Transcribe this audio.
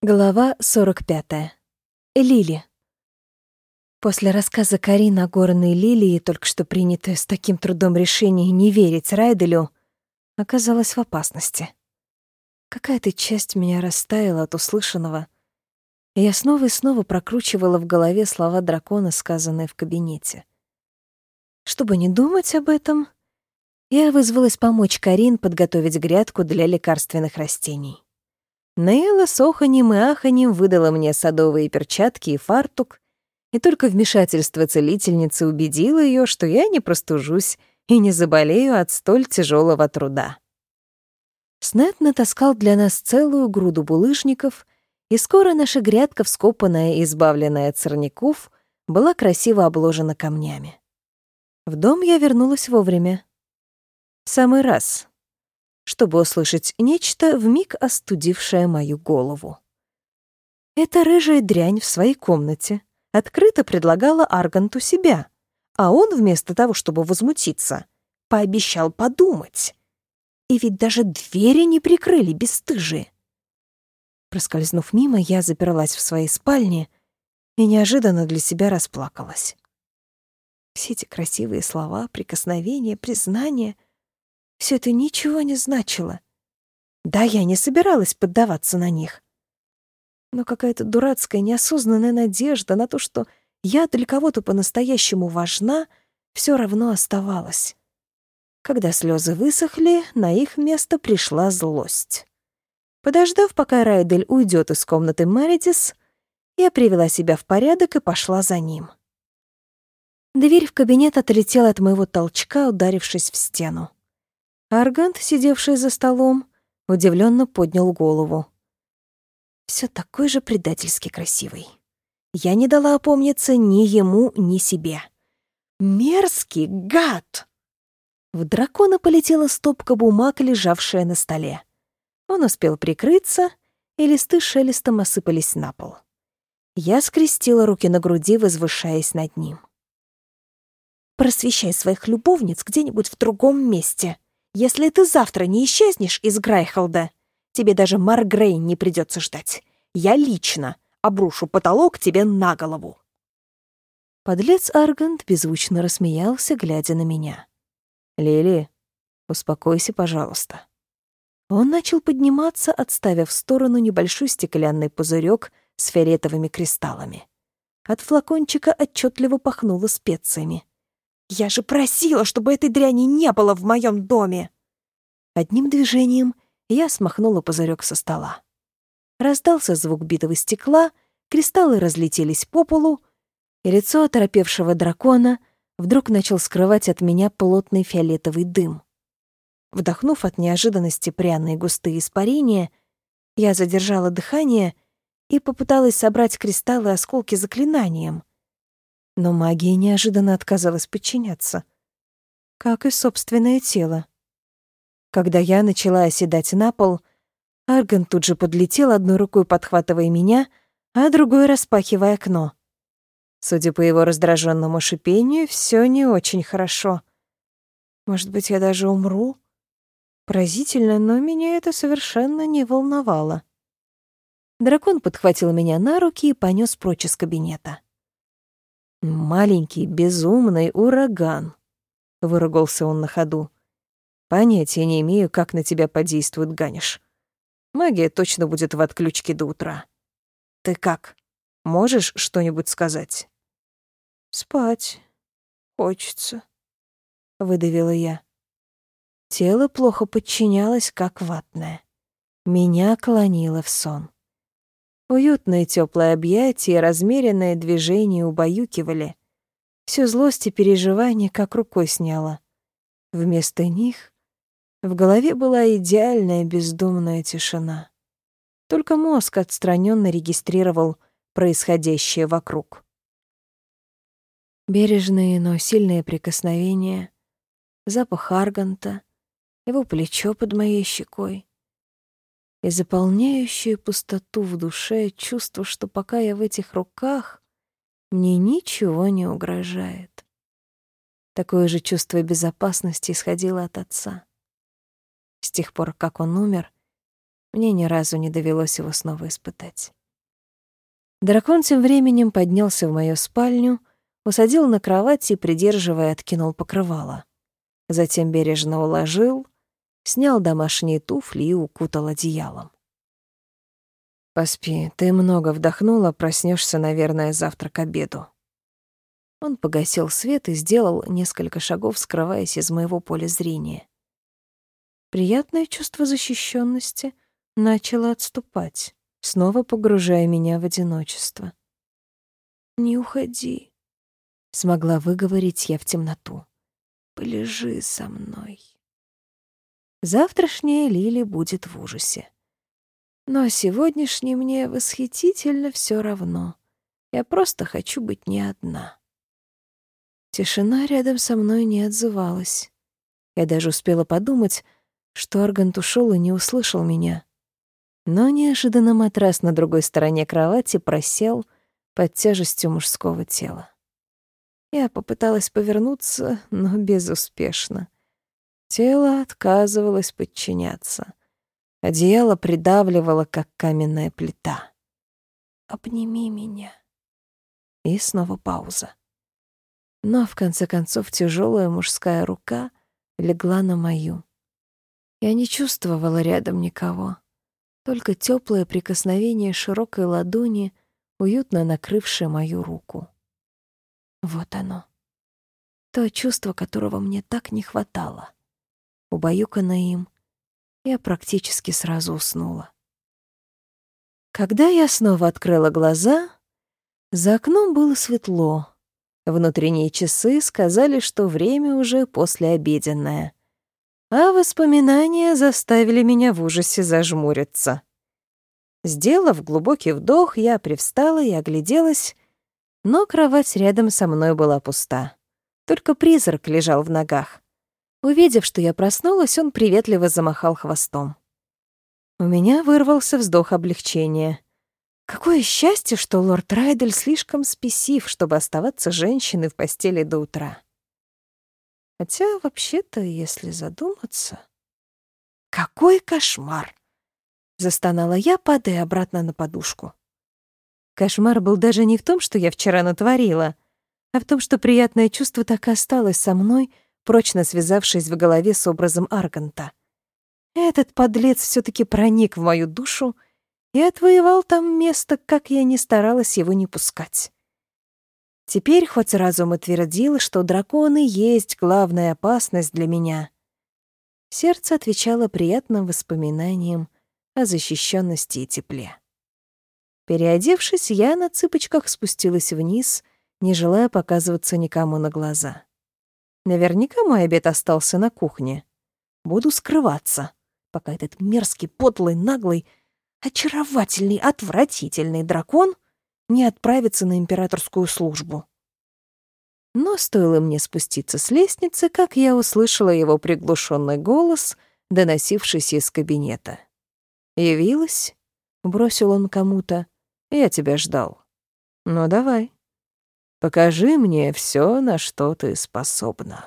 Глава 45. Лили. После рассказа Карины о горной лилии, только что принятое с таким трудом решение не верить Райделю, оказалась в опасности. Какая-то часть меня растаяла от услышанного, я снова и снова прокручивала в голове слова дракона, сказанные в кабинете. Чтобы не думать об этом, я вызвалась помочь Карин подготовить грядку для лекарственных растений. Нейла с оханем и аханем выдала мне садовые перчатки и фартук, и только вмешательство целительницы убедило ее, что я не простужусь и не заболею от столь тяжелого труда. Снет натаскал для нас целую груду булыжников, и скоро наша грядка, вскопанная и избавленная от сорняков, была красиво обложена камнями. В дом я вернулась вовремя. В самый раз, чтобы услышать нечто, вмиг остудившее мою голову. Эта рыжая дрянь в своей комнате открыто предлагала Арганту себя, а он, вместо того, чтобы возмутиться, пообещал подумать. И ведь даже двери не прикрыли бесстыжие. Проскользнув мимо, я заперлась в своей спальне и неожиданно для себя расплакалась. Все эти красивые слова, прикосновения, признания — все это ничего не значило. Да, я не собиралась поддаваться на них. Но какая-то дурацкая, неосознанная надежда на то, что я для кого-то по-настоящему важна, все равно оставалась. Когда слезы высохли, на их место пришла злость. Подождав, пока Райдель уйдет из комнаты Мэридис, я привела себя в порядок и пошла за ним. Дверь в кабинет отлетела от моего толчка, ударившись в стену. Аргант, сидевший за столом, удивленно поднял голову. Все такой же предательски красивый. Я не дала опомниться ни ему, ни себе. Мерзкий гад! В дракона полетела стопка бумаг, лежавшая на столе. Он успел прикрыться, и листы шелестом осыпались на пол. Я скрестила руки на груди, возвышаясь над ним. «Просвещай своих любовниц где-нибудь в другом месте», если ты завтра не исчезнешь из Грайхолда, тебе даже Маргрейн не придется ждать. Я лично обрушу потолок тебе на голову». Подлец Аргант беззвучно рассмеялся, глядя на меня. «Лили, успокойся, пожалуйста». Он начал подниматься, отставив в сторону небольшой стеклянный пузырек с фиолетовыми кристаллами. От флакончика отчетливо пахнуло специями. Я же просила, чтобы этой дряни не было в моем доме!» Одним движением я смахнула пузырек со стола. Раздался звук битого стекла, кристаллы разлетелись по полу, и лицо оторопевшего дракона вдруг начал скрывать от меня плотный фиолетовый дым. Вдохнув от неожиданности пряные густые испарения, я задержала дыхание и попыталась собрать кристаллы осколки заклинанием. Но магия неожиданно отказалась подчиняться. Как и собственное тело. Когда я начала оседать на пол, Арган тут же подлетел, одной рукой подхватывая меня, а другой распахивая окно. Судя по его раздраженному шипению, все не очень хорошо. Может быть, я даже умру? Поразительно, но меня это совершенно не волновало. Дракон подхватил меня на руки и понес прочь из кабинета. «Маленький безумный ураган», — выругался он на ходу. «Понятия не имею, как на тебя подействует Ганиш. Магия точно будет в отключке до утра. Ты как? Можешь что-нибудь сказать?» «Спать хочется», — выдавила я. Тело плохо подчинялось, как ватное. Меня клонило в сон. Уютное теплое объятие и размеренное движение убаюкивали. Всю злость и переживания как рукой сняло. Вместо них в голове была идеальная бездумная тишина. Только мозг отстраненно регистрировал происходящее вокруг. Бережные, но сильные прикосновения, запах арганта, его плечо под моей щекой и заполняющую пустоту в душе чувство, что пока я в этих руках, мне ничего не угрожает. Такое же чувство безопасности исходило от отца. С тех пор, как он умер, Мне ни разу не довелось его снова испытать. Дракон тем временем поднялся в мою спальню, усадил на кровать и, придерживая, откинул покрывало. Затем бережно уложил, снял домашние туфли и укутал одеялом. «Поспи, ты много вдохнула, проснешься, наверное, завтра к обеду». Он погасил свет и сделал несколько шагов, скрываясь из моего поля зрения. Приятное чувство защищенности начало отступать, снова погружая меня в одиночество. «Не уходи», — смогла выговорить я в темноту. «Полежи со мной». Завтрашняя Лили будет в ужасе. Но сегодняшней мне восхитительно все равно. Я просто хочу быть не одна. Тишина рядом со мной не отзывалась. Я даже успела подумать, что Аргант ушел и не услышал меня. Но неожиданно матрас на другой стороне кровати просел под тяжестью мужского тела. Я попыталась повернуться, но безуспешно. Тело отказывалось подчиняться. Одеяло придавливало, как каменная плита. «Обними меня». И снова пауза. Но, в конце концов, тяжелая мужская рука легла на мою. Я не чувствовала рядом никого, только теплое прикосновение широкой ладони, уютно накрывшее мою руку. Вот оно. То чувство, которого мне так не хватало. Убаюканная им, я практически сразу уснула. Когда я снова открыла глаза, за окном было светло. Внутренние часы сказали, что время уже послеобеденное. А воспоминания заставили меня в ужасе зажмуриться. Сделав глубокий вдох, я привстала и огляделась, но кровать рядом со мной была пуста. Только призрак лежал в ногах. Увидев, что я проснулась, он приветливо замахал хвостом. У меня вырвался вздох облегчения. Какое счастье, что лорд Райдель слишком спесив, чтобы оставаться женщиной в постели до утра. Хотя, вообще-то, если задуматься... «Какой кошмар!» — застонала я, падая обратно на подушку. Кошмар был даже не в том, что я вчера натворила, а в том, что приятное чувство так и осталось со мной — прочно связавшись в голове с образом Арганта. Этот подлец все таки проник в мою душу и отвоевал там место, как я не старалась его не пускать. Теперь хоть разум и что драконы есть главная опасность для меня. Сердце отвечало приятным воспоминаниям о защищенности и тепле. Переодевшись, я на цыпочках спустилась вниз, не желая показываться никому на глаза. Наверняка мой обед остался на кухне. Буду скрываться, пока этот мерзкий, подлый, наглый, очаровательный, отвратительный дракон не отправится на императорскую службу. Но стоило мне спуститься с лестницы, как я услышала его приглушенный голос, доносившийся из кабинета. «Явилась?» — бросил он кому-то. «Я тебя ждал. Ну, давай». Покажи мне все, на что ты способна.